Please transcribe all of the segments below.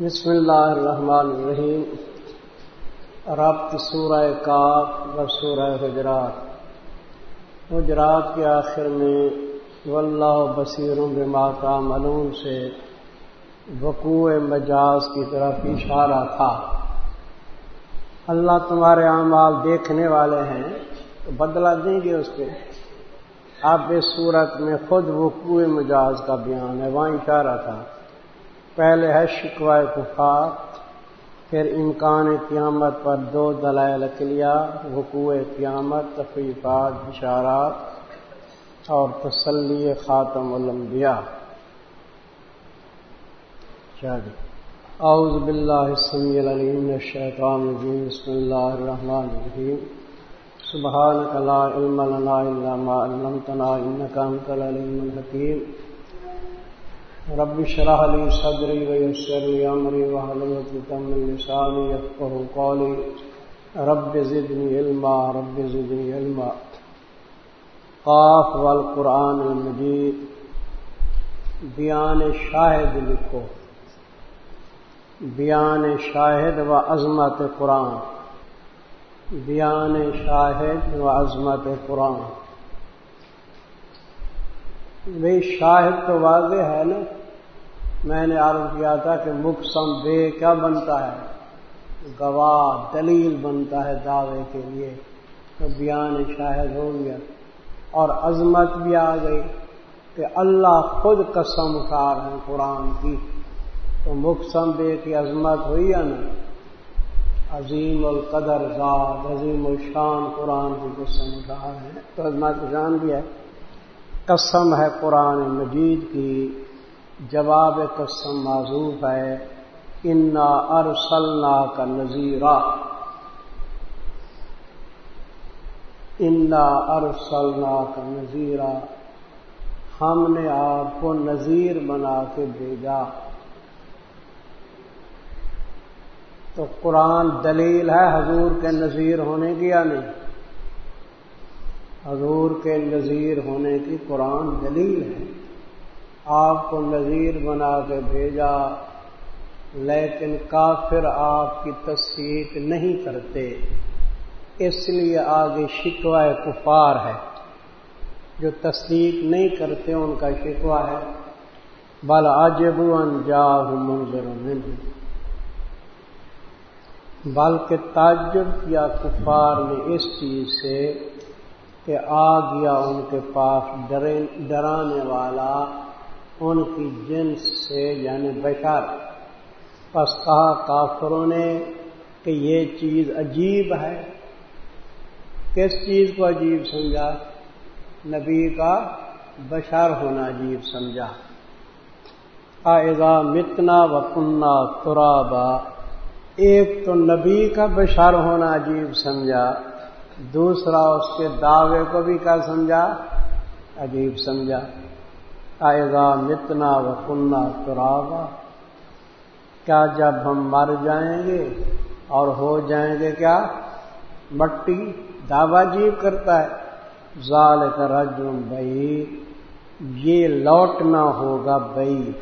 بسم اللہ الرحمن الرحیم۔ ربط سورہ کاف و سورہ حجرات۔ حجرات کے آخر میں واللہ بصیر بما ملون سے وقوع مجاز کی طرف اشارہ تھا۔ اللہ تمہارے اعمال دیکھنے والے ہیں، تو بدلا دیں گے اس کے اب اس صورت میں خود وقوع مجاز کا بیان ہے، وہاں اشارہ تھا۔ پہلے ہے شکوائے کفار، پھر امکان قیامت پر دو دلائل اکلیا حقوع قیامت، تفریفات اشارات اور تسلی خاتم الانبیاء۔ چلیے جی؟ اعوذ باللہ السمیع العلیم الشیطان الرجیم، بسم اللہ الرحمن الرحیم۔ سبحانک لا علم لنا الا ما علمتنا، انکا انت العلیم الحکیم۔ رب شرح لی صدری ویسر لی امری وحلمت من لسانی یفقہ قولی رب زدنی علما، رب زدنی علما. قاف والقرآن المجید. بیان شاہد لکھو. بیان شاہد و عظمت قرآن. بیان شاہد و عظمت قرآن. بھائی شاہد تو واضح ہے نا۔ میں نے عرض کیا تھا کہ مقصم بے کیا بنتا ہے؟ گواہ، دلیل بنتا ہے دعوے کے لیے۔ تو بیان شاہد ہو گیا اور عظمت بھی آ گئی کہ اللہ خود قسم کار ہے قرآن کی۔ تو مقصم بے کی عظمت ہوئی ہے نا عظیم القدر، ذات، عظیم الشان قرآن کی قسم کار ہے تو عظمت شان بھی ہے۔ قسم ہے قرآن مجید کی؟ جواب قسم معذوف ہے، انا ارسلنا کا نذیرہ انا ارسلنا کا نذیرہ ہم نے آپ کو نذیر بنا کے بھیجا. تو قرآن دلیل ہے حضور کے نذیر ہونے کی یا نہیں؟ حضور کے نذیر ہونے کی قرآن دلیل ہے۔ آپ کو نذیر بنا کے بھیجا، لیکن کافر آپ کی تصدیق نہیں کرتے۔ اس لیے آگے شکوا کفار ہے۔ جو تصدیق نہیں کرتے، ان کا شکوا ہے۔ بل عجب انجا منظر بلکہ تعجب کیا کفار نے اس چیز سے کہ آ گیا ان کے پاس ڈرانے والا ان کی جنس سے یعنی بشر۔ پس کہا کافروں نے کہ یہ چیز عجیب ہے۔ کس چیز کو عجیب سمجھا؟ نبی کا بشر ہونا عجیب سمجھا۔ آئزا متنا و کنہ ترابا۔ ایک تو نبی کا بشر ہونا عجیب سمجھا۔ دوسرا اس کے دعوے کو بھی کیا سمجھا؟ عجیب سمجھا۔ آئزا متنا و کنہ ترابا کیا جب ہم مر جائیں گے اور ہو جائیں گے کیا؟ مٹی۔ دعوی جیب کرتا ہے۔ ظال کا رجم بئی یہ لوٹنا ہوگا بئی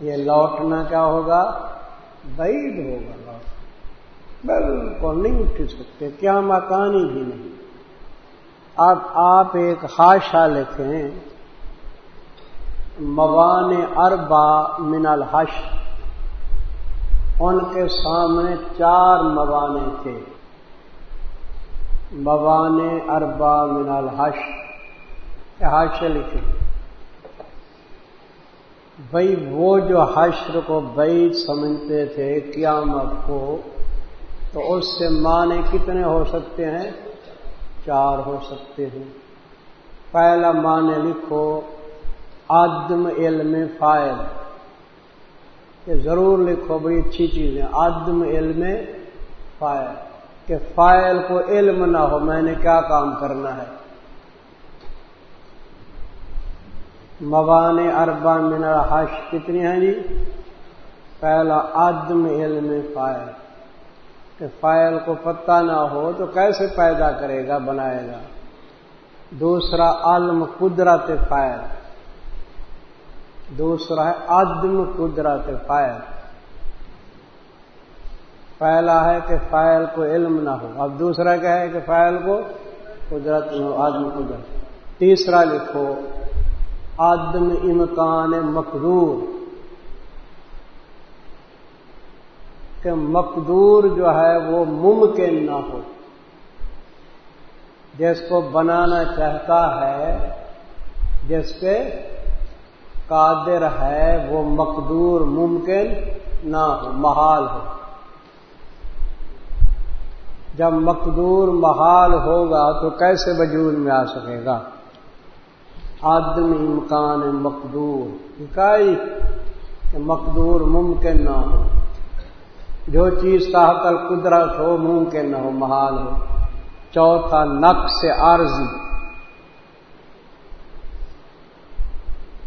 یہ لوٹنا کیا ہوگا؟ بعید ہوگا۔ بالکل نہیں اٹھ سکتے کیا مکانی بھی نہیں۔ اب آپ ایک ہاشا لکھیں موان اربا من الحش ان کے سامنے چار موانے تھے۔ موان اربا من الحش حش لکھے بھائی وہ جو حشر کو بعید سمجھتے تھے، قیامت کو تو اس سے معنی کتنے ہو سکتے ہیں؟ چار ہو سکتے ہیں۔ پہلا معنی لکھو آدم علم فائل یہ ضرور لکھو، بڑی اچھی چیز ہے۔ آدم علم فائل کہ فائل کو علم نہ ہو، میں نے کیا کام کرنا ہے؟ موان اربا من حش کتنی ہیں جی؟ پہلا آدم علم فائل کہ فائل کو پتہ نہ ہو تو کیسے پیدا کرے گا، بنائے گا۔ دوسرا عالم قدرت فائل۔ دوسرا ہے، عدم قدرت فائل۔ پہلا ہے کہ فائل کو علم نہ ہو۔ اب دوسرا کیا ہے کہ فائل کو قدرت نہ ہو، عدم قدرت۔ تیسرا لکھو، عدم امکان مقدور۔ کہ مقدور جو ہے وہ ممکن نہ ہو۔ جس کو بنانا چاہتا ہے، جس پہ قادر ہے، وہ مقدور ممکن نہ ہو، محال ہو۔ جب مقدور محال ہوگا تو کیسے وجود میں آ سکے گا؟ آدم امکان مقدور۔ اکائی کہ مقدور ممکن نہ ہو۔ جو چیز تحقل قدرت ہو ممکن نہ ہو، محال ہو۔ چوتھا نقص عارضی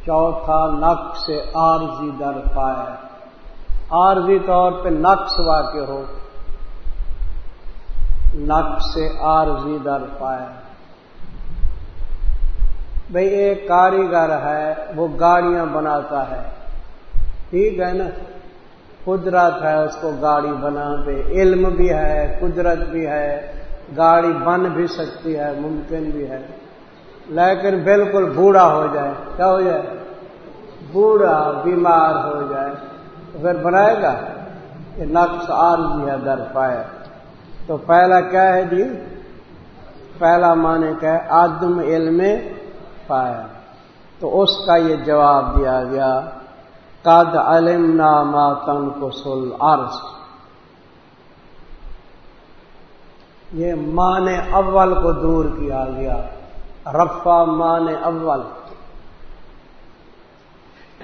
چوتھا نقص عارضی در پائے۔ عارضی طور پہ نقص واقع ہو۔ نقص عارضی در پائے۔ بھئی ایک کاریگر ہے، وہ گاڑیاں بناتا ہے۔ ٹھیک ہے نا؟ قدرت ہے، اس کو گاڑی بنا پہ علم بھی ہے، قدرت بھی ہے، گاڑی بن بھی سکتی ہے، ممکن بھی ہے۔ لیکن بالکل بوڑھا ہو جائے، کیا ہو جائے؟ بوڑھا، بیمار ہو جائے۔ تو پھر بنائے گا کہ نقص عارضی ہے، در پائے۔ تو پہلا کیا ہے جی؟ پہلا معنی کیا ہے؟ آدم علم پایا۔ تو اس کا یہ جواب دیا گیا۔ قد علم ناما تن کو سل یہ مان اول کو دور کیا گیا۔ رفا مان اول۔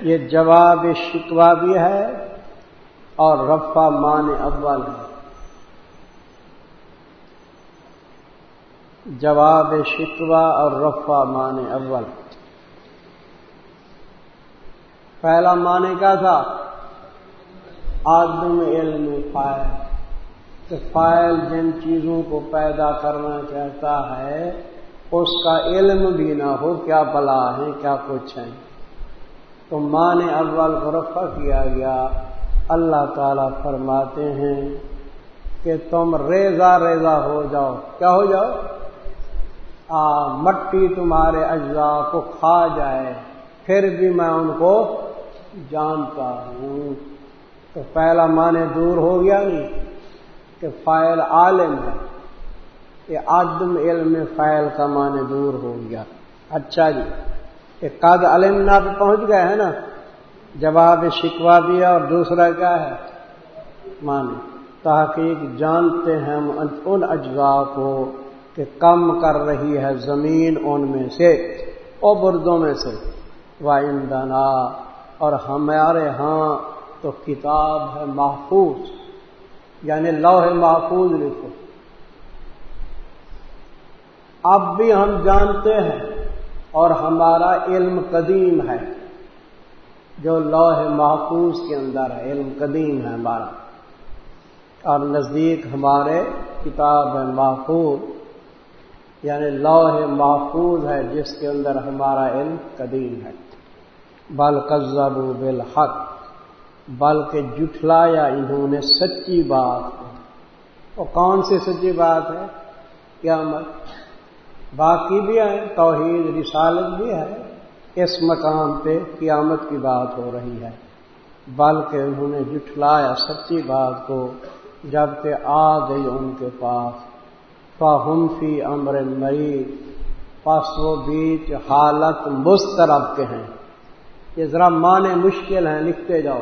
یہ جواب شکوا بھی ہے اور رفا مان اول ہے۔ جواب شکوا اور رفا مان اول۔ پہلا معنی کیا تھا؟ آدم علم فائل۔ کہ فائل جن چیزوں کو پیدا کرنا چاہتا ہے، اس کا علم بھی نہ ہو، کیا بلا ہے کیا کچھ ہے تو مان اول کو رفع کیا گیا۔ اللہ تعالی فرماتے ہیں کہ تم ریزا ریزا ہو جاؤ۔ کیا ہو جاؤ؟ آ، مٹی تمہارے اجزاء کو کھا جائے، پھر بھی میں ان کو جانتا ہوں۔ تو پہلا معنی دور ہو گیا نہیں کہ فائل عالم ہے۔ یہ آدم علم فائل کا معنی دور ہو گیا۔ اچھا جی کہ قد علم نہ پہنچ گئے ہیں نا۔ جواب شکوا دیا اور دوسرا کیا ہے؟ معنی۔ تحقیق جانتے ہیں ہم ان اجزاء کو کہ کم کر رہی ہے زمین ان میں سے اور بردوں میں سے۔ وائندنا اور ہمارے ہاں تو کتاب ہے محفوظ یعنی لوح محفوظ لکھو۔ اب بھی ہم جانتے ہیں اور ہمارا علم قدیم ہے، جو لوح محفوظ کے اندر ہے۔ علم قدیم ہے ہمارا۔ اور نزدیک ہمارے کتاب ہے محفوظ یعنی لوح محفوظ ہے، جس کے اندر ہمارا علم قدیم ہے۔ بل قزب بالحق، بلکہ جٹلایا انہوں نے سچی بات اور کون سی سچی بات ہے؟ قیامت۔ باقی بھی ہے توحید، رسالت بھی ہے، اس مقام پہ قیامت کی بات ہو رہی ہے۔ بلکہ انہوں نے جٹلایا سچی بات کو، جبکہ آ گئی ان کے پاس۔ فہم فی امر مریض پس وہ بیچ حالت مسترب کے ہیں۔ یہ ذرا معنی مشکل ہیں، لکھتے جاؤ۔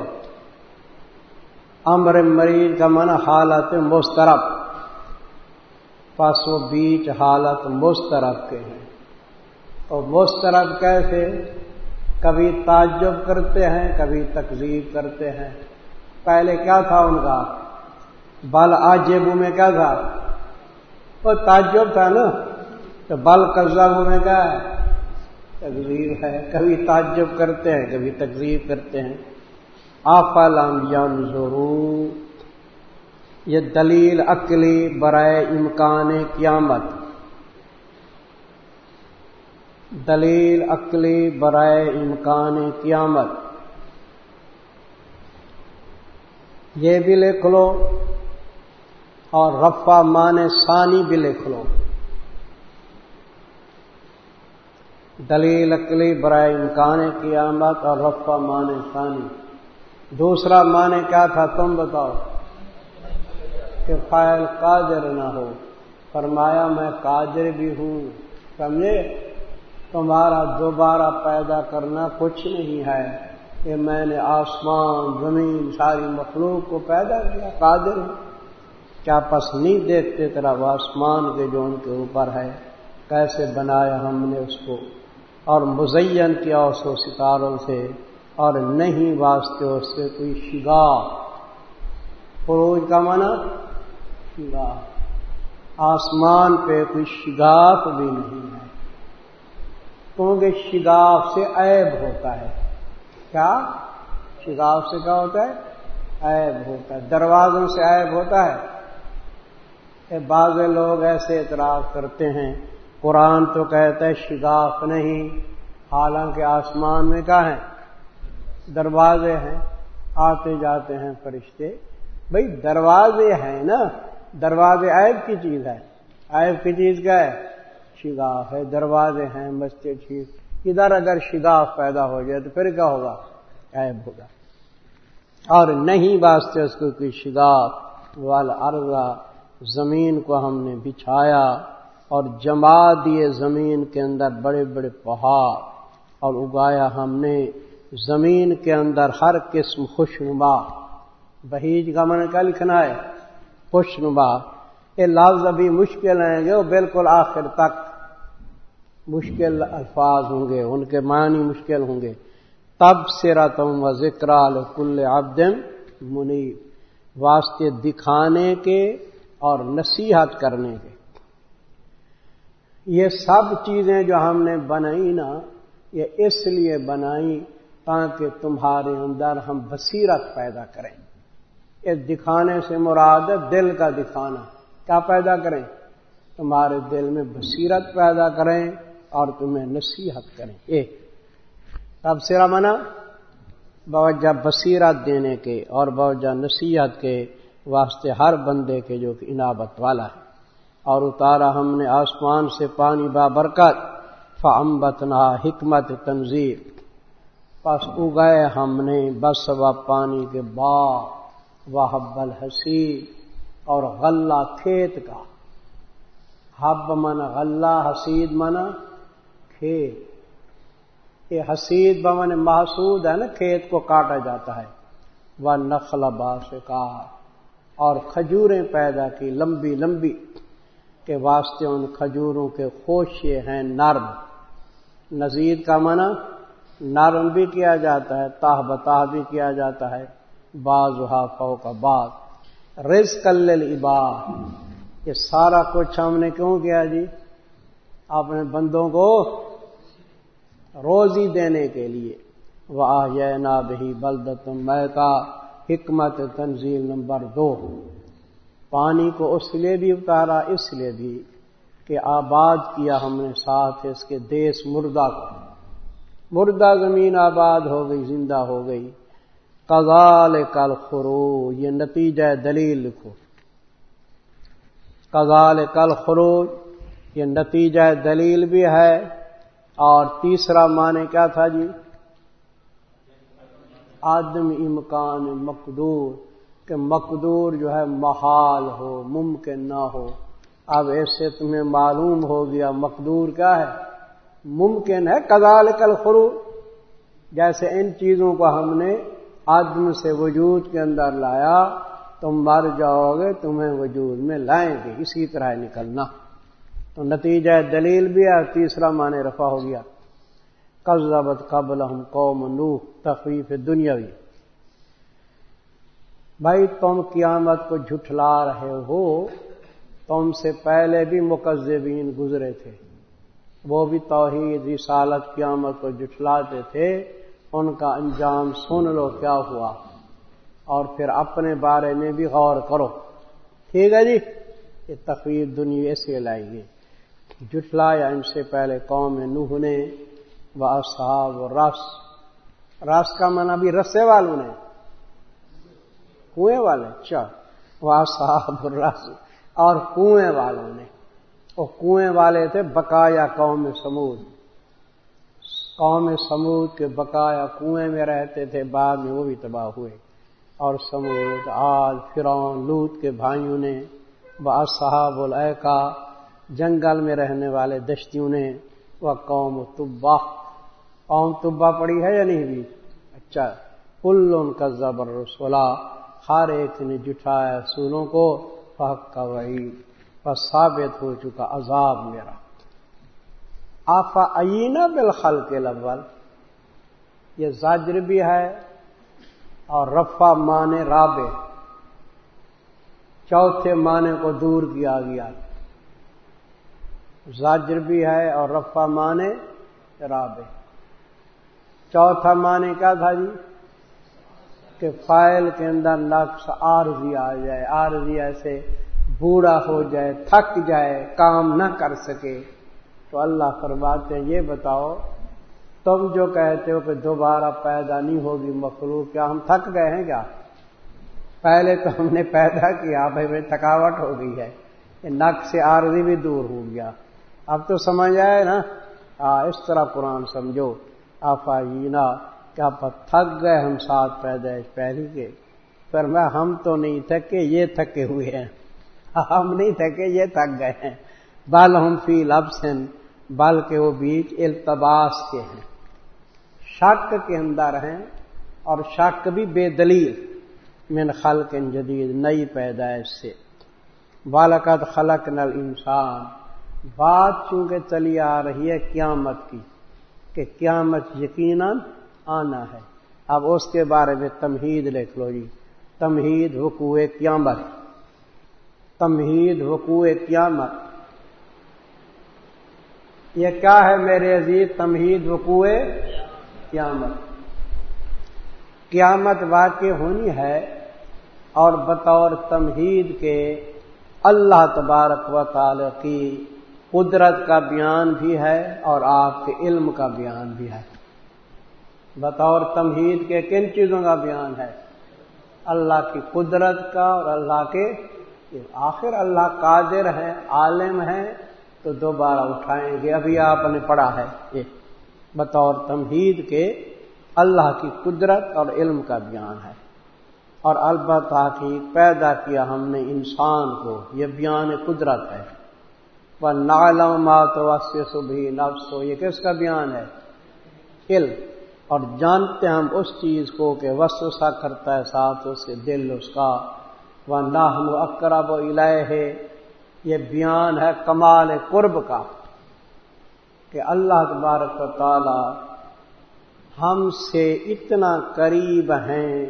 امر مریض کا من حالت مسترب۔ پس وہ بیچ حالت مسترب کے ہیں۔ اور مسترب کیسے؟ کبھی تعجب کرتے ہیں، کبھی تقزیب کرتے ہیں۔ پہلے کیا تھا ان کا؟ بل آجیبو میں کیا تھا؟ وہ تعجب تھا نا۔ تو بل قبضہ میں کیا ہے؟ تقزیب ہے، کبھی تعجب کرتے ہیں، کبھی تقریر کرتے ہیں۔ آفا لام ضرور یہ دلیل عقلی برائے امکان قیامت۔ دلیل عقلی برائے امکان قیامت۔ یہ بھی لکھ لو اور رفع مان ثانی بھی لکھ لو۔ دلیل اکلی برائے امکان قیامت اور رفا مانے ثانی دوسرا مانے کیا تھا؟ تم بتاؤ کہ فائل قادر نہ ہو۔ فرمایا، میں قادر بھی ہوں۔ سمجھے؟ تمہارا دوبارہ پیدا کرنا کچھ نہیں ہے۔ کہ میں نے آسمان، زمین، ساری مخلوق کو پیدا کیا، قادر ہوں۔ کیا پس نہیں دیکھتے طرح آسمان کے جو ان کے اوپر ہے؟ کیسے بنایا ہم نے اس کو؟ اور مزین کیا اس کو ستاروں سے اور نہیں واسطے اس سے کوئی شگاہ فروج کا مانا شگاہ آسمان پہ کوئی شگاف بھی نہیں ہے۔ کیونکہ شگاف سے عیب ہوتا ہے۔ کیا؟ شگاف سے کیا ہوتا ہے؟ عیب ہوتا ہے۔ دروازوں سے عیب ہوتا ہے۔ کہ بعض لوگ ایسے اعتراض کرتے ہیں قرآن تو کہتا ہے شگاف نہیں، حالانکہ آسمان میں کیا ہے دروازے ہیں۔ آتے جاتے ہیں فرشتے۔ بھائی دروازے ہیں نا۔ دروازے عیب کی چیز ہے۔ عیب کی چیز کیا ہے؟ شگاف ہے۔ دروازے ہیں، مسجد ٹھیک ادھر اگر شگاف پیدا ہو جائے تو پھر کیا ہوگا؟ عیب ہوگا۔ اور نہیں واسطے اس کو کوئی شگاف والا ارضا زمین کو ہم نے بچھایا۔ اور جما دیے زمین کے اندر بڑے بڑے پہاڑ اور اگایا ہم نے۔ زمین کے اندر ہر قسم خوش نما بہیج کا من کیا لکھنا ہے؟ خوش نما یہ لفظ ابھی مشکل ہیں گے وہ بالکل آخر تک مشکل الفاظ ہوں گے، ان کے معنی مشکل ہوں گے۔ تب سیرا تم و ذکر کل عبدم منی واسطے دکھانے کے اور نصیحت کرنے کے۔ یہ سب چیزیں جو ہم نے بنائی نا، یہ اس لیے بنائی تاکہ تمہارے اندر ہم بصیرت پیدا کریں۔ اس دکھانے سے مراد دل کا دکھانا۔ کیا پیدا کریں؟ تمہارے دل میں بصیرت پیدا کریں اور تمہیں نصیحت کریں۔ ایک اب سرا منا باوجہ بصیرت دینے کے اور باوجہ نصیحت کے واسطے ہر بندے کے جو کہ انابت والا ہے۔ اور اتارا ہم نے آسمان سے پانی بابرکت فمبتنا حکمت تنظیر پس اگئے ہم نے بس و پانی کے باغ و حب الحسی اور غلہ کھیت کا۔ حب من غلہ، حسید من کھیت۔ یہ حسید بمن محسود ہے نا، کھیت کو کاٹا جاتا ہے۔ وہ نخل باسکار اور کھجوریں پیدا کی، لمبی لمبی۔ کے واسطے ان کھجوروں کے خوشے ہیں نرم نزید کا منع نرم بھی کیا جاتا ہے، تاہ بتاہ بھی کیا جاتا ہے بعض فو کا بعض۔ رز کل یہ سارا کچھ ہم نے کیوں کیا جی؟ اپنے بندوں کو روزی دینے کے لیے۔ وہ نا بہی بلدت میں کا حکمت تنظیم نمبر دو۔ پانی کو اس لیے بھی اتارا، اس لیے بھی کہ آباد کیا ہم نے ساتھ اس کے دیس مردہ کو۔ مردہ زمین آباد ہو گئی، زندہ ہو گئی۔ کزال کل خرو یہ نتیجہ دلیل لکھو۔ کزال کل خروج یہ نتیجہ دلیل بھی ہے۔ اور تیسرا معنی کیا تھا جی؟ آدم امکان مقدور۔ کہ مقدور جو ہے محال ہو، ممکن نہ ہو۔ اب ایسے تمہیں معلوم ہو گیا مقدور کیا ہے۔ ممکن ہے کدال کل خرو جیسے ان چیزوں کو ہم نے آدم سے وجود کے اندر لایا، تم مر جاؤ گے، تمہیں وجود میں لائیں گے۔ اسی طرح نکلنا۔ تو نتیجہ دلیل بھی ہے تیسرا معنی رفع ہو گیا۔ قبض قبل ہم قوم نوح تخفیف دنیاوی۔ بھائی تم قیامت کو جھٹلا رہے ہو، تم سے پہلے بھی مقزبین گزرے تھے، وہ بھی توحید، رسالت قیامت کو جھٹلاتے تھے، ان کا انجام سن لو کیا ہوا۔ اور پھر اپنے بارے میں بھی غور کرو۔ ٹھیک ہے جی؟ یہ تقریر دنیا ایسے لائیں گے جٹلایا ان سے پہلے قوم نوح نے وہ اصحاب رس رس کا منع بھی رسے والوں نے۔ کنویں والے چا واہ صاحب اور کنویں والوں نے۔ وہ کنویں والے تھے بقایا قوم سمود۔ قوم سمود کے بقایا کنویں میں رہتے تھے، بعد میں وہ بھی تباہ ہوئے۔ اور سمود آج فرون لوت کے بھائیوں نے صحاب العقا جنگل میں رہنے والے دشتیوں نے وہ قوم طبا قوم طبا پڑی ہے یا نہیں بھی؟ اچھا کل ان کا زبر رسولہ ہر ایک نے جٹھایا سولوں کو فق کا وہی بس ثابت ہو چکا عذاب میرا۔ آفا اینا بالخل کے لبل یہ زاجر بھی ہے اور رفا مانے رابے چوتھے معنی کو دور کیا گیا۔ زاجر بھی ہے اور رفا مانے رابے چوتھا معنی کیا تھا جی؟ کہ فائل کے اندر نقص آرزی آ جائے آرزی ایسے بوڑھا ہو جائے، تھک جائے، کام نہ کر سکے۔ تو اللہ فرماتے ہیں، یہ بتاؤ، تم جو کہتے ہو کہ دوبارہ پیدا نہیں ہوگی مخلوق، کیا ہم تھک گئے ہیں کیا؟ پہلے تو ہم نے پیدا کیا بھائی میں تھکاوٹ ہو گئی ہے۔ نق سے آرزی بھی دور ہو گیا۔ اب تو سمجھ آئے نا؟ اس طرح قرآن سمجھو۔ آفاینا کیا تھک گئے ہم ساتھ پیدائش پہلی کے۔ پر میں ہم تو نہیں تھکے، یہ تھکے ہوئے ہیں۔ ہم نہیں تھکے، یہ تھک گئے ہیں۔ بل ہم فی لبسن، بل کے وہ بیچ التباس کے ہیں۔ شک کے اندر ہیں اور شک بھی بے دلیل۔ من خلق جدید، نئی پیدائش سے۔ بالکت خلق نل انسان بات چونکہ چلی آ رہی ہے قیامت کی، کہ قیامت یقیناً آنا ہے۔ اب اس کے بارے میں تمہید لکھ لو جی۔ تمہید حقوع قیامت۔ تمہید حقوع قیامت۔ یہ کیا ہے میرے عزیز؟ تمہید وقوع قیامت۔ قیامت واقع ہونی ہے اور بطور تمہید کے اللہ تبارک و تعالی کی قدرت کا بیان بھی ہے اور آپ کے علم کا بیان بھی ہے۔ بطور تمہید کے کن چیزوں کا بیان ہے؟ اللہ کی قدرت کا اور اللہ کے آخر اللہ قادر ہے، عالم ہے، تو دوبارہ اٹھائیں گے۔ ابھی آپ نے پڑھا ہے یہ بطور تمہید کے اللہ کی قدرت اور علم کا بیان ہے۔ اور البتہ کی پیدا کیا ہم نے انسان کو، یہ بیان قدرت ہے۔ وہ نالم مات سبھی نفس ہو یہ کس کا بیان ہے؟ علم۔ اور جانتے ہم اس چیز کو کہ وسوسا کرتا ہے ساتھ اس کے دل اس کا۔ وہ ناہن اکرب و ہے یہ بیان ہے کمال قرب کا کہ اللہ تبارک و تعالی ہم سے اتنا قریب ہیں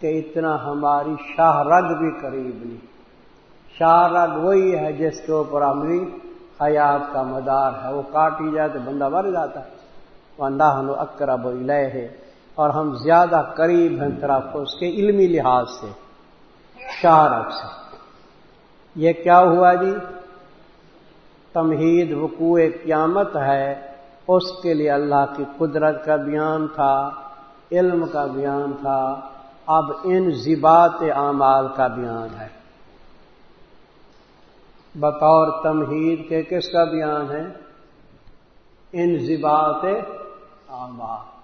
کہ اتنا ہماری شاہ رگ بھی قریب نہیں۔ شاہ رگ وہی ہے جس کے اوپر ہماری حیات کا مدار ہے۔ وہ کاٹی جائے تو بندہ مر جاتا ہے۔ وہ اکرب لیے ہے اور ہم زیادہ قریب ہیں طرف اس کے علمی لحاظ سے، شاہ سے۔ یہ کیا ہوا جی؟ تمہید وقوع قیامت ہے، اس کے لیے اللہ کی قدرت کا بیان تھا، علم کا بیان تھا، اب ان زبات اعمال کا بیان ہے۔ بطور تمہید کے کس کا بیان ہے؟ ان زبات اعمال۔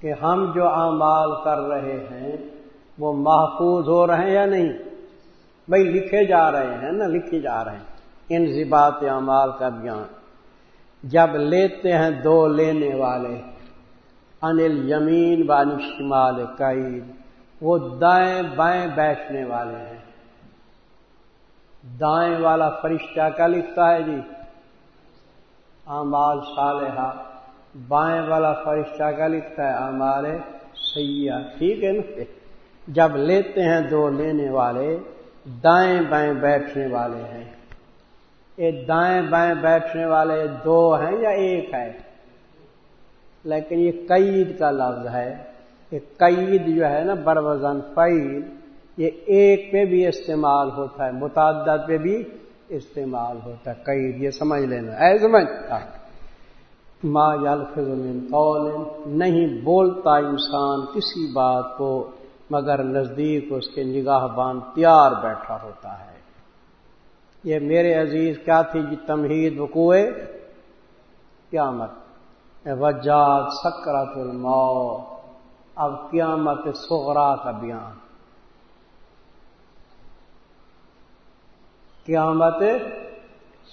کہ ہم جو اعمال کر رہے ہیں، وہ محفوظ ہو رہے ہیں یا نہیں؟ بھائی، لکھے جا رہے ہیں نا، لکھے جا رہے ہیں۔ ان زبات اعمال کا بیان۔ جب لیتے ہیں دو لینے والے، انل یمین بان شمال قید وہ دائیں بائیں بیٹھنے والے ہیں۔ دائیں والا فرشتہ کیا لکھتا ہے جی؟ امال صالحہ۔ بائیں والا فرشتہ کا لکھتا ہے امال سیاح ٹھیک ہے نا؟ جب لیتے ہیں دو لینے والے، دائیں بائیں بیٹھنے والے ہیں۔ یہ دائیں بائیں بیٹھنے والے دو ہیں یا ایک ہے؟ لیکن یہ قید کا لفظ ہے۔ یہ قید جو ہے نا، بروزن فعید یہ ایک پہ بھی استعمال ہوتا ہے، متعدد پہ بھی استعمال ہوتا ہے۔ قید، یہ سمجھ لینا۔ اے سمجھ۔ ما یلفظ من قول، نہیں بولتا انسان کسی بات کو، مگر نزدیک اس کے نگاہ بان تیار بیٹھا ہوتا ہے۔ یہ میرے عزیز، کیا تھی جی تمہید وقوع قیامت؟ وجات سکرات الموت۔ اب قیامت سغرا کا بیان۔ قیامت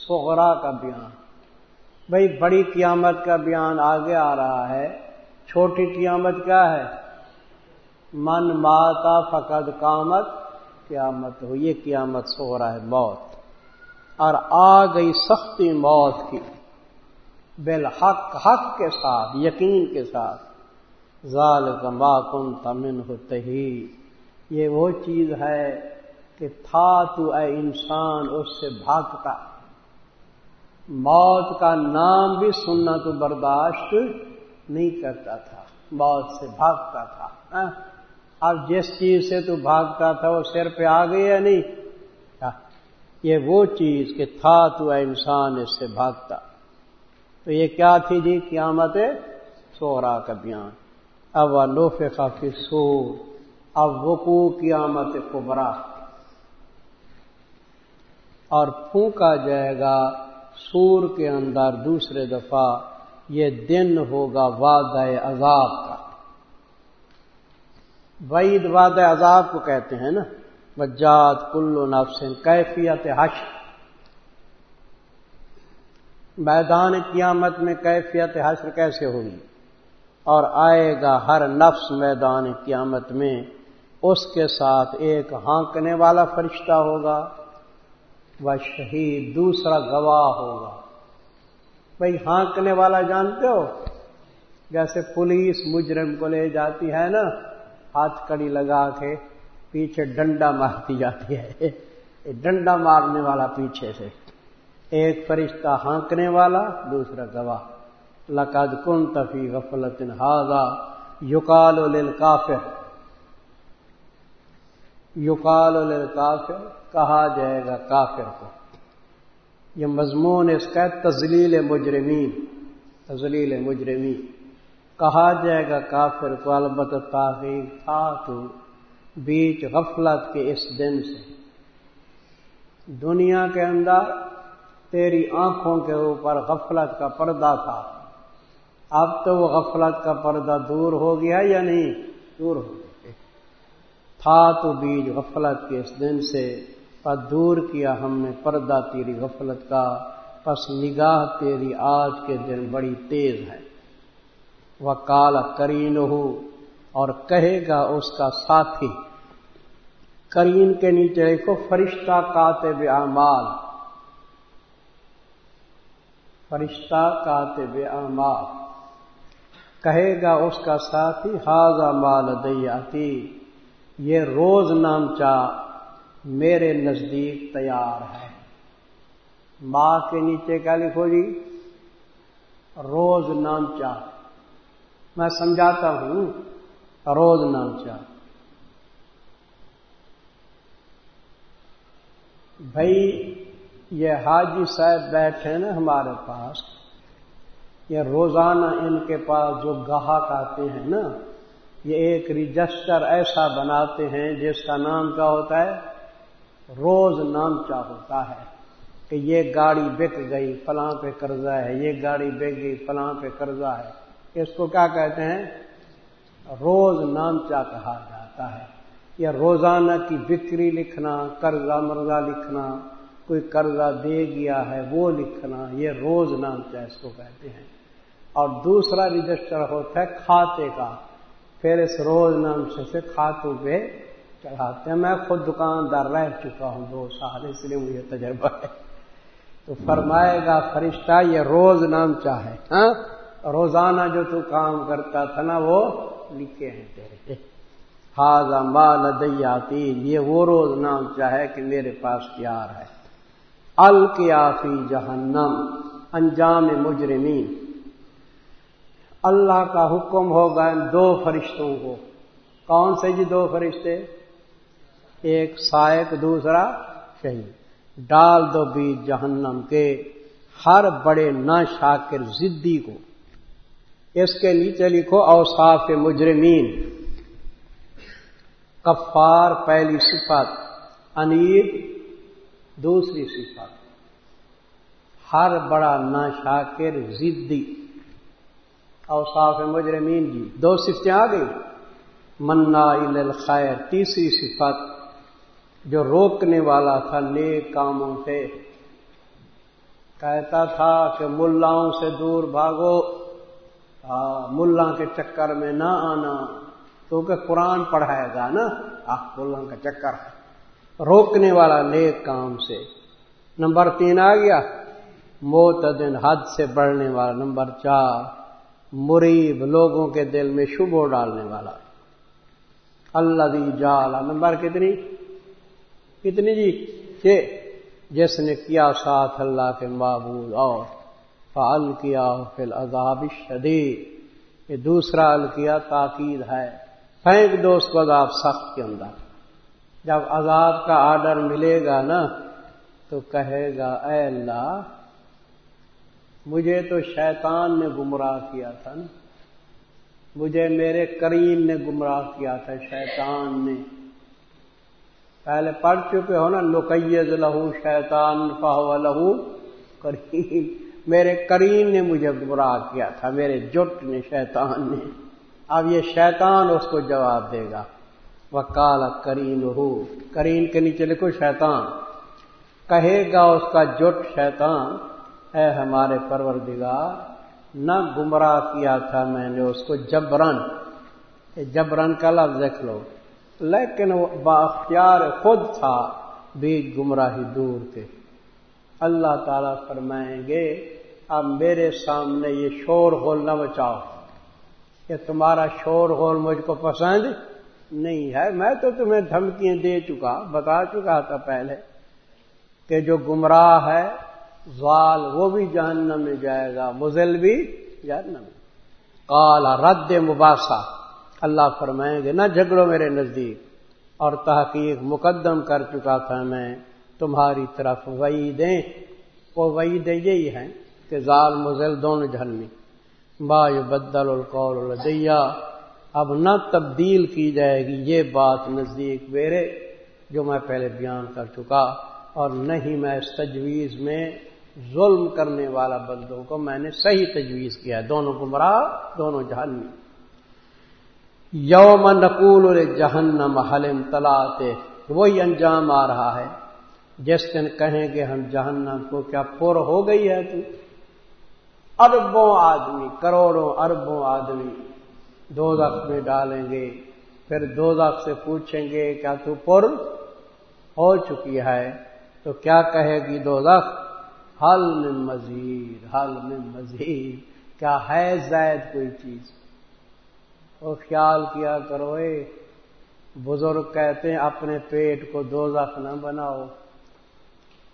سغرا کا بیان۔ بھائی بڑی قیامت کا بیان آگے آ رہا ہے، چھوٹی قیامت کیا ہے؟ من ماتا فقد قامت، قیامت ہو، یہ قیامت سو رہا ہے، موت۔ اور آ گئی سختی موت کی، بالحق، حق کے ساتھ، یقین کے ساتھ۔ ظال کا کن تمن ہوتے ہی یہ وہ چیز ہے کہ تھا تو اے انسان، اس سے بھاگتا۔ موت کا نام بھی سننا تو برداشت نہیں کرتا تھا، موت سے بھاگتا تھا اب جس چیز سے تو بھاگتا تھا، وہ سر پہ آ گئی یا نہیں؟ یہ وہ چیز کہ تھا تو اے انسان اس سے بھاگتا۔ تو یہ کیا تھی جی؟ قیامت سورا کا بیان۔ اب لوف کافی سور اب وقوع قیامت کبرا۔ اور پھونکا جائے گا سور کے اندر دوسرے دفعہ یہ دن ہوگا وعدہ عذاب کا۔ وعید وعد عذاب کو کہتے ہیں نا بجات کلو نفس کیفیت حش میدان قیامت میں کیفیت حشر کیسے ہوگی اور آئے گا ہر نفس میدان قیامت میں، اس کے ساتھ ایک ہانکنے والا فرشتہ ہوگا۔ وہ شہید دوسرا گواہ ہوگا۔ بھائی ہانکنے والا جانتے ہو؟ جیسے پولیس مجرم کو لے جاتی ہے نا، ہاتھ کڑی لگا کے پیچھے ڈنڈا مارتی جاتی ہے۔ ڈنڈا مارنے والا پیچھے سے۔ ایک فرشتہ ہانکنے والا، دوسرا گواہ۔ لقد کن تفی غفلت ہاضا یوکال کافر یوکال کافر کہا جائے گا کافر کو۔ یہ مضمون اس کا تزلیل مجرمین تزلیل مجرمین۔ کہا جائے گا کافر کو البت تاخیر تھا تو بیچ غفلت کے اس دن سے۔ دنیا کے اندر تیری آنکھوں کے اوپر غفلت کا پردہ تھا۔ اب تو وہ غفلت کا پردہ دور ہو گیا یا نہیں؟ دور ہو گیا۔ تھا تو بیچ غفلت کے اس دن سے۔ پر دور کیا ہم نے پردہ تیری غفلت کا، پس نگاہ تیری آج کے دن بڑی تیز ہے۔ وہ کالا کرین ہو اور کہے گا اس کا ساتھی، کرین کے نیچے دیکھو فرشتہ کاتب اعمال۔ فرشتہ کاتب اعمال۔ کہے گا اس کا ساتھی حاضہ مال دیاتی، یہ روز نام چاہ میرے نزدیک تیار ہے۔ ماں کے نیچے کیا لکھو جی؟ روز نامچا میں سمجھاتا ہوں، روز نامچا بھائی، یہ حاجی صاحب بیٹھے نا ہمارے پاس، یہ روزانہ ان کے پاس جو گاہک آتے ہیں نا، یہ ایک رجسٹر ایسا بناتے ہیں جس کا نام کیا ہوتا ہے؟ روز نام چاہ ہوتا ہے کہ یہ گاڑی بک گئی، فلاں پہ قرضہ ہے، یہ گاڑی بک گئی، فلاں پہ قرضہ ہے۔ اس کو کیا کہتے ہیں؟ روز نام چاہ کہا جاتا ہے۔ یا روزانہ کی بکری لکھنا، قرضہ مرضہ لکھنا، کوئی قرضہ دے گیا ہے، وہ لکھنا، یہ روز نام چاہ اس کو کہتے ہیں۔ اور دوسرا رجسٹر ہوتا ہے کھاتے کا۔ پھر اس روز نام سے کھاتوں پہ چڑھاتے ہیں۔ میں خود دکاندار رہ چکا ہوں دو سال، اس لیے مجھے تجربہ ہے۔ تو فرمائے گا، فرشتہ، یہ روز نام چاہے ہاں؟ روزانہ جو تو کام کرتا تھا نا، وہ لکھے ہیں تیرے۔ ہاض مال دیاتی یہ وہ روز نام چاہے کہ میرے پاس تیار ہے۔ القیافی جہنم، انجام مجرمین۔ اللہ کا حکم ہوگا دو فرشتوں کو۔ کون سے جی دو فرشتے؟ ایک سائق دوسرا شہید ڈال دو بیج جہنم کے۔ ہر بڑے نہ شاکر زدی کو۔ اس کے نیچے لکھو اوصاف مجرمین۔ کفار پہلی صفت انید دوسری صفت۔ ہر بڑا نا شاکر زدی۔ اوصاف مجرمین جی دو صفتیں آ گئی منا الخیر تیسری صفت۔ جو روکنے والا تھا، نیک کاموں سے۔ کہتا تھا کہ ملاؤں سے دور بھاگو ملا کے چکر میں نہ آنا۔ کیونکہ قرآن پڑھائے گا نا؟ ملا کا چکر۔ ہے روکنے والا نیک کام سے۔ نمبر تین آ گیا۔ موتدن حد سے بڑھنے والا۔ نمبر چار، مریب، لوگوں کے دل میں شبو ڈالنے والا۔ اللہ دی جالا نمبر کتنی؟ کتنی جی چھ جس نے کیا ساتھ اللہ کے معبود اور فعل کیا پھر عذاب شدید یہ دوسرا ال کیا تاکید ہے۔ پھینک دوست کو عذاب سخت کے اندر۔ جب عذاب کا آرڈر ملے گا نا، تو کہے گا، اے اللہ، مجھے تو شیطان نے گمراہ کیا تھا نا۔ مجھے میرے کریم نے گمراہ کیا تھا، شیطان نے۔ پہلے پڑھ چکے ہو نا لکیز لہو شیطان فاہو لہو کریم۔ میرے کریم نے مجھے گمراہ کیا تھا، میرے جٹ نے، شیطان نے۔ اب یہ شیطان اس کو جواب دے گا۔ وہ کالا کریم ہو کریم کے نیچے لکھو، شیطان۔ کہے گا اس کا جٹ شیطان، اے ہمارے پروردگار، نہ گمراہ کیا تھا میں نے اس کو جبرن۔ جبرن کا لفظ دیکھ لو۔ لیکن وہ باختیار خود تھا، بھی گمراہی دور تھے۔ اللہ تعالیٰ فرمائیں گے، اب میرے سامنے یہ شور ہول نہ بچاؤ کہ تمہارا شور ہول مجھ کو پسند نہیں ہے۔ میں تو تمہیں دھمکیاں دے چکا، بتا چکا تھا پہلے کہ جو گمراہ ہے، زوال وہ بھی جہنم میں جائے گا مزل بھی جہنم میں۔ کالا رد مباسا۔ اللہ فرمائیں گے، نہ جھگڑو میرے نزدیک۔ اور تحقیق مقدم کر چکا تھا میں تمہاری طرف وئی دیں وہ وئی دے یہی ہیں کہ زال مزل دونوں جھنمی با بدل القول الدیا اب نہ تبدیل کی جائے گی یہ بات نزدیک میرے، جو میں پہلے بیان کر چکا۔ اور نہیں میں اس تجویز میں ظلم کرنے والا بندوں کو میں نے صحیح تجویز کیا۔ دونوں گمراہ، دونوں جہنمی۔ یوم نقول جہنم حلم تلاتے وہی انجام آ رہا ہے۔ جس دن کہیں گے ہم جہنم کو، کیا پر ہو گئی ہے تو؟ اربوں آدمی، کروڑوں، اربوں آدمی دو میں ڈالیں گے۔ پھر دو سے پوچھیں گے، کیا تو پر ہو چکی ہے؟ تو کیا کہے گی دو حل میں مزید، حل میں مزید۔ کیا ہے زائد کوئی چیز؟ وہ خیال کیا کرو، اے بزرگ کہتے ہیں، اپنے پیٹ کو دو نہ بناؤ۔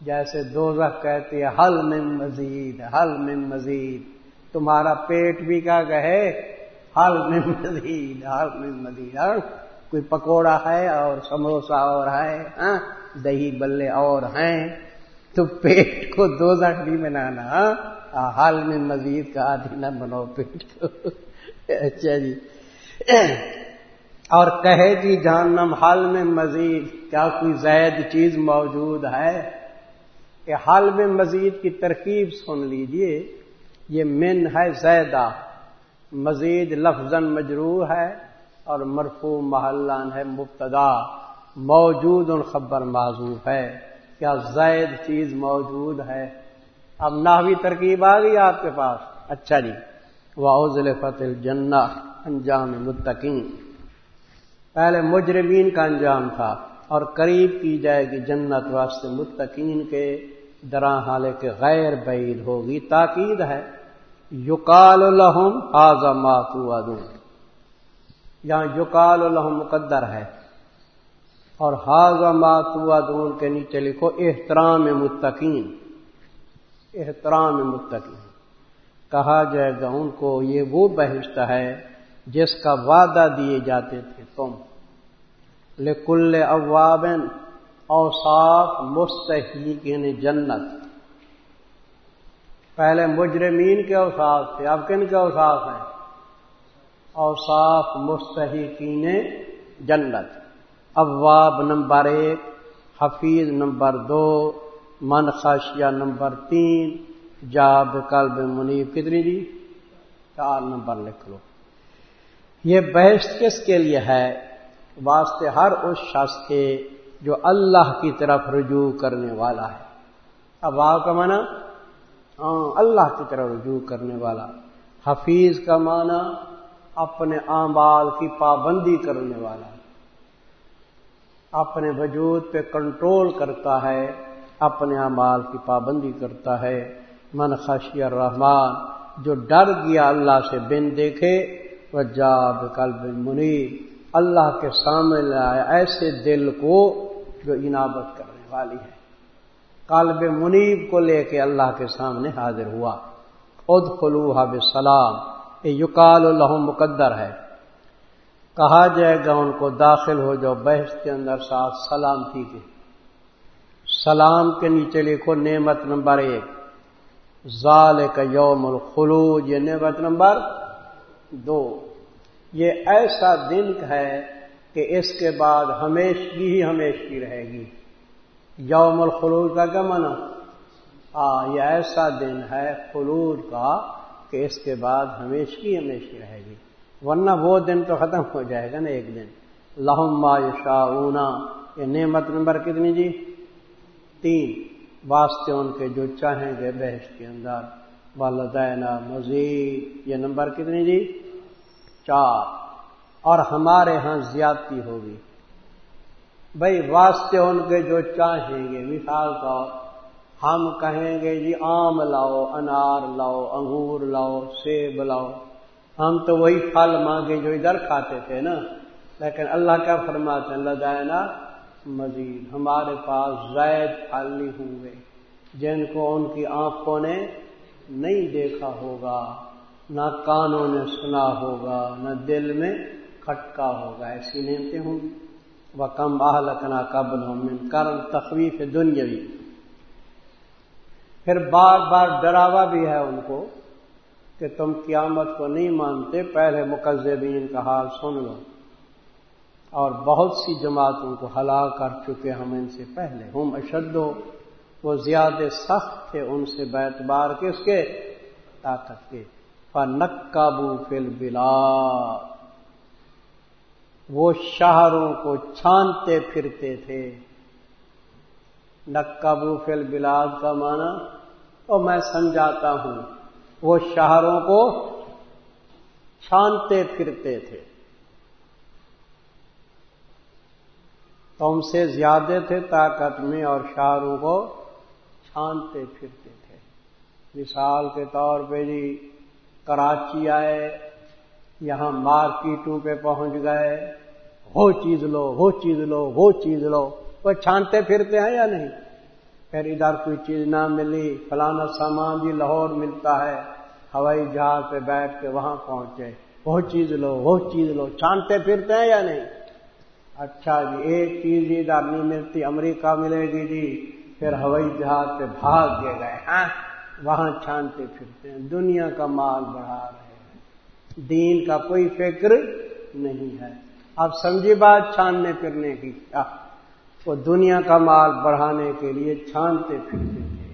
جیسے دو کہتے ہیں، حل میں مزید، حل میں مزید۔ تمہارا پیٹ بھی کیا کہے؟ حل میں مزید، حل میں مزید۔ اور کوئی پکوڑا ہے اور سموسا اور ہے ہاں، دہی بلے اور ہیں، تو پیٹ کو دو نہیں بنانا ہاں۔ حال میں مزید کا آدھی نہ بناؤ پیٹ کو۔ اچھا جی۔ اور کہے گی جہنم حال میں مزید کیا کوئی زائد چیز موجود ہے؟ کہ حال میں مزید کی ترکیب سن لیجیے، یہ من ہے زیدہ، مزید لفظ مجرو ہے اور مرفو محلان ہے مبتدا، موجود خبر معذوف ہے۔ کیا زائد چیز موجود ہے؟ اب ناوی ترکیب آ گئی آپ کے پاس؟ اچھا جی۔ واؤزل فتح جنا انجام متقین پہلے مجرمین کا انجام تھا اور قریب کی جائے گی جنت واسطے متقین کے درا حالے کے غیر بعید ہوگی۔ تاکید ہے یوکال الحم آزم یہاں یوکال الحم مقدر ہے اور حاض ماتون کے نیچے لکھو احترام متقین۔ احترام متقین۔ کہا جائے گا ان کو، یہ وہ بہشت ہے جس کا وعدہ دیے جاتے تھے تم۔ لکل اوابن، اوصاف مستحقین یعنی جنت۔ پہلے مجرمین کے اوصاف تھے، اب کن کے اوصاف ہیں؟ اوصاف مستحقین جنت۔ اواب نمبر ایک، حفیظ نمبر دو من خاشیہ نمبر تین جاب، قلب منیب کتنی جی چار نمبر لکھ لو۔ یہ بحث کس کے لیے ہے؟ واسطے ہر اس شخص کے جو اللہ کی طرف رجوع کرنے والا ہے۔ اب آپ کا مانا ہاں اللہ کی طرف رجوع کرنے والا۔ حفیظ کا معنی اپنے آمال کی پابندی کرنے والا۔ اپنے وجود پہ کنٹرول کرتا ہے، اپنے اعمال کی پابندی کرتا ہے۔ من خشی الرحمان جو ڈر گیا اللہ سے بن دیکھے وہ جاب قلب منی اللہ کے سامنے لائے ایسے دل کو جو انابت کرنے والی ہے۔ قلب منیب کو لے کے اللہ کے سامنے حاضر ہوا۔ اد خلوحا بسلام یہ یقال اللہ مقدر ہے۔ کہا جائے گا ان کو داخل ہو جو بحث کے اندر ساتھ سلامتی کے۔ سلام کے نیچے لکھو، نعمت نمبر ایک۔ ظال کا یوم الخلوج یہ نعمت نمبر دو۔ یہ ایسا دن ہے کہ اس کے بعد ہمیشگی ہی ہمیشگی رہے گی۔ یوم الخلوج کا کیا منع ہاں یہ ایسا دن ہے خلوج کا کہ اس کے بعد ہمیشگی ہمیشگی رہے گی۔ ورنہ وہ دن تو ختم ہو جائے گا نا ایک دن۔ لہم شاہ یہ نعمت نمبر کتنی جی؟ تین۔ واسطے ان کے جو چاہیں گے بحث کے اندر۔ والدینہ مزید، یہ نمبر کتنی جی؟ چار۔ اور ہمارے ہاں زیادتی ہوگی۔ بھائی واسطے ان کے جو چاہیں گے، مثال کا ہم کہیں گے جی آم لاؤ، انار لاؤ، انگور لاؤ، سیب لاؤ۔ ہم تو وہی پھل مانگے جو ادھر کھاتے تھے نا۔ لیکن اللہ کیا فرماتے ہیں؟ اللہ مزید ہمارے پاس زائد پھل نہیں ہوں گے جن کو ان کی آنکھوں نے نہیں دیکھا ہوگا، نہ کانوں نے سنا ہوگا، نہ دل میں کھٹکا ہوگا۔ ایسی نیمتے ہوں گی۔ وہ کم باہ لکھنا قبل من کرم تخویف دنیاوی پھر بار بار ڈراوا بھی ہے ان کو کہ تم قیامت کو نہیں مانتے، پہلے مقزبین کا حال سن لو۔ اور بہت سی جماعتوں کو ہلاک کر چکے ہم ان سے پہلے۔ ہم اشد وہ زیادہ سخت تھے ان سے بیت بار کس کے طاقت کے۔ نک کابو فل بلا وہ شہروں کو چھانتے پھرتے تھے۔ نقابو فل بلاد کا معنی، اور میں سمجھاتا ہوں، وہ شہروں کو چھانتے پھرتے تھے۔ تم سے زیادہ تھے طاقت میں اور شہروں کو چھانتے پھرتے تھے۔ مثال کے طور پہ جی کراچی آئے، یہاں مارکیٹوں پہ پہنچ گئے۔ وہ چیز لو وہ چیز لو وہ چیز لو۔ وہ چھانتے پھرتے ہیں یا نہیں؟ پھر ادھر کوئی چیز نہ ملی، فلانا سامان بھی لاہور ملتا ہے۔ ہوائی جہاز پہ بیٹھ کے وہاں پہنچے۔ وہ چیز لو وہ چیز لو۔ چھانتے پھرتے ہیں یا نہیں؟ اچھا جی ایک چیز جی، ادھر نہیں ملتی، امریکہ ملے گی جی پھر ہوائی جہاز پہ بھاگ کے گئے ہاں؟ وہاں چھانتے پھرتے ہیں، دنیا کا مال بڑھا رہے ہیں۔ دین کا کوئی فکر نہیں ہے۔ اب سمجھی بات چھاننے پھرنے کی کیا وہ دنیا کا مال بڑھانے کے لیے چھانتے پھرتے تھے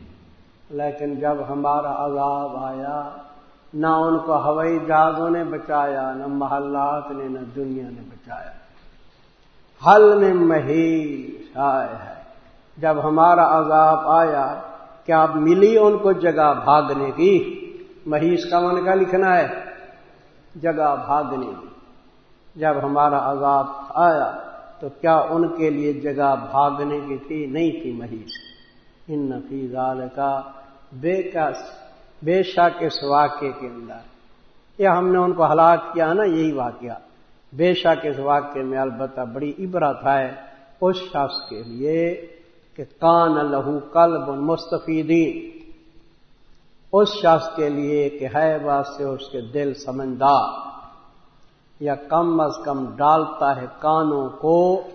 لیکن جب ہمارا عذاب آیا، نہ ان کو ہوائی جہازوں نے بچایا، نہ محلات نے، نہ دنیا نے بچایا۔ حل میں مہیش آئے ہے۔ جب ہمارا عذاب آیا، کیا اب ملی ان کو جگہ بھاگنے کی؟ مہیش کا من کا لکھنا ہے، جگہ بھاگنے کی۔ جب ہمارا عذاب آیا، تو کیا ان کے لیے جگہ بھاگنے کی تھی؟ نہیں تھی مہیش۔ ان نفیز کا بے کس، بے شک اس واقعے کے اندر۔ یہ ہم نے ان کو ہلاک کیا نا، یہی واقعہ۔ بے شک اس واقعے میں البتہ بڑی عبرت ہے اس شخص کے لیے کہ کان لہو کلب مستفیدی اس شخص کے لیے کہ ہے واسطے اس کے دل سمجھدار یا کم از کم ڈالتا ہے کانوں کو۔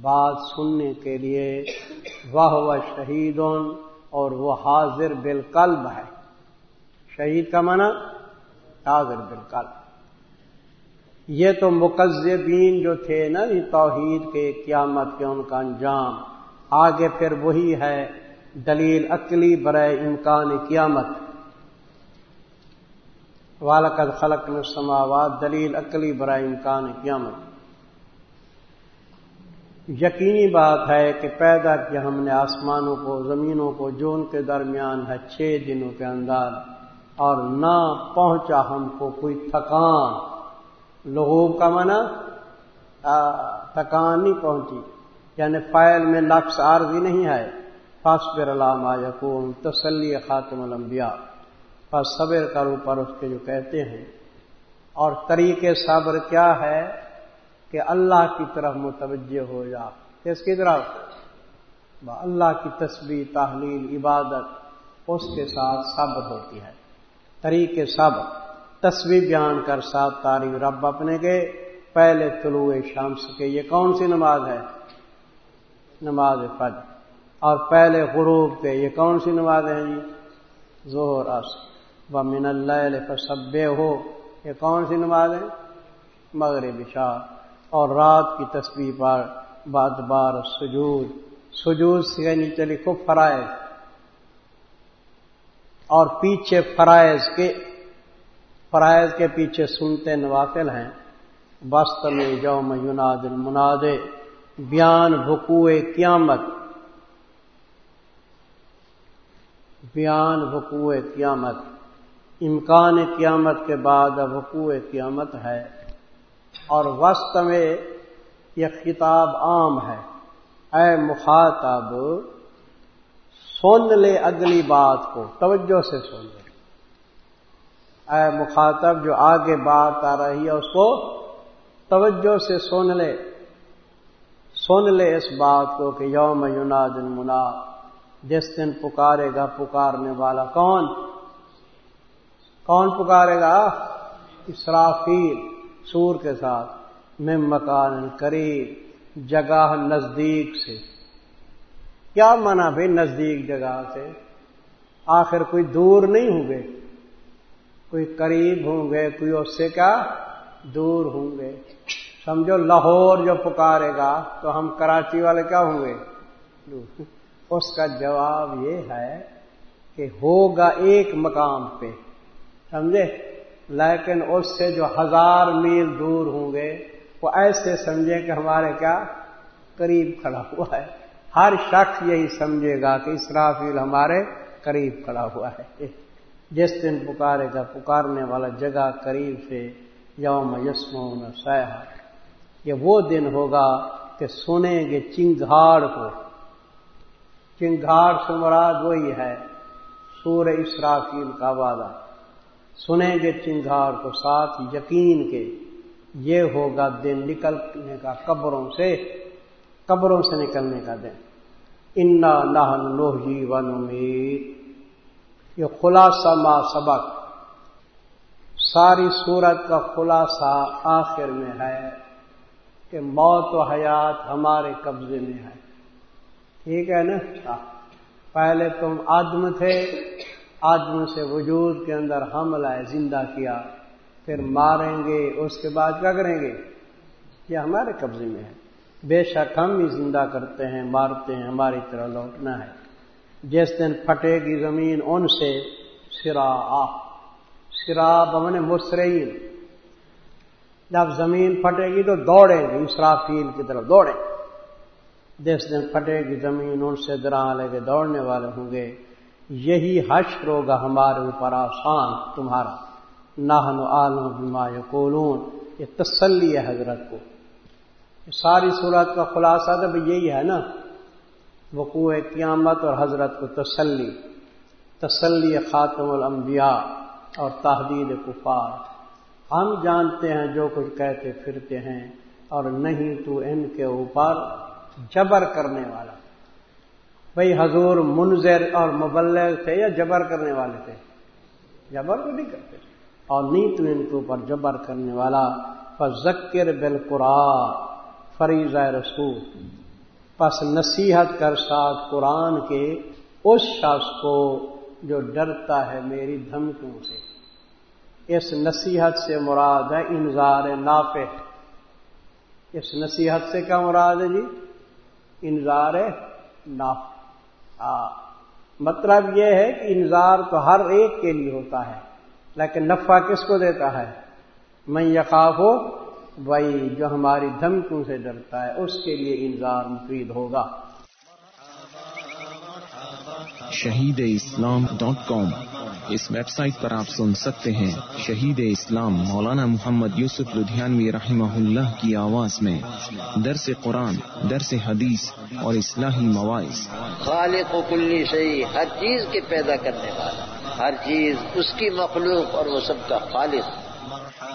بات سننے کے لیے وہ و شہیدوں اور وہ حاضر بالکلب ہے۔ شہید کا منع حاضر بالکلب یہ تو مقزبین جو تھے نا یہ توحید کے قیامت کے ان کا انجام۔ آگے پھر وہی ہے دلیل عقلی برائے امکان قیامت۔ والد خلق میں سماوات دلیل عقلی برائے امکان قیامت۔ یقینی بات ہے کہ پیدا کیا ہم نے آسمانوں کو، زمینوں کو، جو ان کے درمیان ہے چھ دنوں کے اندر، اور نہ پہنچا ہم کو کوئی تھکان۔ لوگوں کا منع تھکان نہیں پہنچی۔ یعنی فائل میں لفظ عارضی نہیں ہے۔ فاسبر علامہ یقون تسلی خاتم الانبیاء۔ پس صبر کرو پر اس کے جو کہتے ہیں۔ اور طریقے صبر کیا ہے؟ کہ اللہ کی طرف متوجہ ہو جا۔ کس کی طرف؟ اللہ کی تسبیح، تحلیل، عبادت، اس کے ساتھ صبر ہوتی ہے۔ طریقے صبر۔ تصویر بیان کر ساتھ تاریخ رب اپنے کے، پہلے طلوع شمس کے۔ یہ کون سی نماز ہے؟ نماز فج اور پہلے غروب کے یہ کون سی نماز ہیں جی؟ زہر اس و من اللہ فسب ہو یہ کون سی نماز ہے؟ مغرب شاہ اور رات کی تصویر پر باد بار سجود۔ سجود سے نیچے لکھو فرائض اور پیچھے فرائض کے فرائض کے پیچھے سنتے نوافل ہیں۔ بست میں جو میوناد المناد بیان بھکوئے قیامت۔ بیان بھکوئے قیامت۔ امکان قیامت کے بعد بھکوئے قیامت ہے۔ اور وسط میں یہ خطاب عام ہے۔ اے مخاطب، سن لے اگلی بات کو، توجہ سے سن لے۔ اے مخاطب جو آگے بات آ رہی ہے اس کو توجہ سے سن لے۔ سن لے اس بات کو کہ یوم یوناد المنا جس دن پکارے گا پکارنے والا کون؟ کون پکارے گا؟ اسرافیل سور کے ساتھ میں مکان قریب، جگہ نزدیک سے۔ کیا مانا بھائی نزدیک جگہ سے؟ آخر کوئی دور نہیں ہوں گے کوئی قریب ہوں گے، کوئی اس سے کیا؟ دور ہوں گے۔ سمجھو لاہور جو پکارے گا تو ہم کراچی والے کیا ہوں گے؟ اس کا جواب یہ ہے کہ ہوگا ایک مقام پہ۔ سمجھے؟ لیکن اس سے جو ہزار میل دور ہوں گے، وہ ایسے سمجھے کہ ہمارے کیا؟ قریب کھڑا ہوا ہے۔ ہر شخص یہی سمجھے گا کہ اسرافیل ہمارے قریب کھڑا ہوا ہے۔ جس دن پکارے گا، پکارنے والا جگہ قریب سے یوم یسم سیاح یہ وہ دن ہوگا کہ سنیں گے چنگھاڑ کو۔ چنگھاڑ سمراد وہی ہے سور اسرافیل کا وعدہ۔ سنیں گے چنگھاڑ کو ساتھ یقین کے۔ یہ ہوگا دن نکلنے کا، قبروں سے قبروں سے نکلنے کا دن۔ انا نہ جی ون یہ خلاصہ ما سبق۔ ساری صورت کا خلاصہ آخر میں ہے کہ موت و حیات ہمارے قبضے میں ہے۔ ٹھیک ہے نا؟ پہلے تم آدم تھے، آدم سے وجود کے اندر حملہ ہے زندہ کیا، پھر ماریں گے، اس کے بعد کیا کریں گے؟ یہ ہمارے قبضے میں ہے۔ بے شک ہم بھی زندہ کرتے ہیں، مارتے ہیں، ہماری طرح لوٹنا ہے۔ جس دن پھٹے گی زمین ان سے سرا سرا بمن مسرین جب زمین پھٹے گی تو دوڑیں گے، اسرافیل کی طرف دوڑیں۔ جس دن پھٹے گی زمین ان سے درا لے کے دوڑنے والے ہوں گے۔ یہی حشر ہوگا ہمارے اوپر آسان، تمہارا۔ ناہن عالم بما یقولون۔ یہ تسلی ہے حضرت کو۔ ساری صورت کا خلاصہ تو یہی ہے نا۔ وقوع قیامت اور حضرت کو تسلی تسلی خاتم الانبیاء اور تحدید کفار۔ ہم جانتے ہیں جو کچھ کہتے پھرتے ہیں اور نہیں تو ان کے اوپر جبر کرنے والا۔ بھائی حضور منظر اور مبلغ تھے یا جبر کرنے والے تھے؟ جبر تو نہیں کرتے۔ اور نہیں تو ان کے اوپر جبر کرنے والا۔ پر ذکر بالقرآن فریض رسول۔ پس نصیحت کر ساتھ قرآن کے اس شخص کو جو ڈرتا ہے میری دھمکوں سے۔ اس نصیحت سے مراد ہے انظار نافع۔ اس نصیحت سے کیا مراد ہے جی؟ انظار نافع۔ مطلب یہ ہے کہ انظار تو ہر ایک کے لیے ہوتا ہے، لیکن نفع کس کو دیتا ہے؟ میں یقاف ہو بھائی جو ہماری دھمکیوں سے ڈرتا ہے اس کے لیے انظار مفید ہوگا۔ Shaheed Islam dot com. اس ویب سائٹ پر آپ سن سکتے ہیں۔ شہید اسلام مولانا محمد یوسف لدھیانوی رحمہ اللہ کی آواز میں۔ درس قرآن درس حدیث اور اصلاحی مواعث۔ خالق و کلی صحیح ہر چیز کے پیدا کرنے والا۔ ہر چیز اس کی مخلوق اور وہ سب کا خالق۔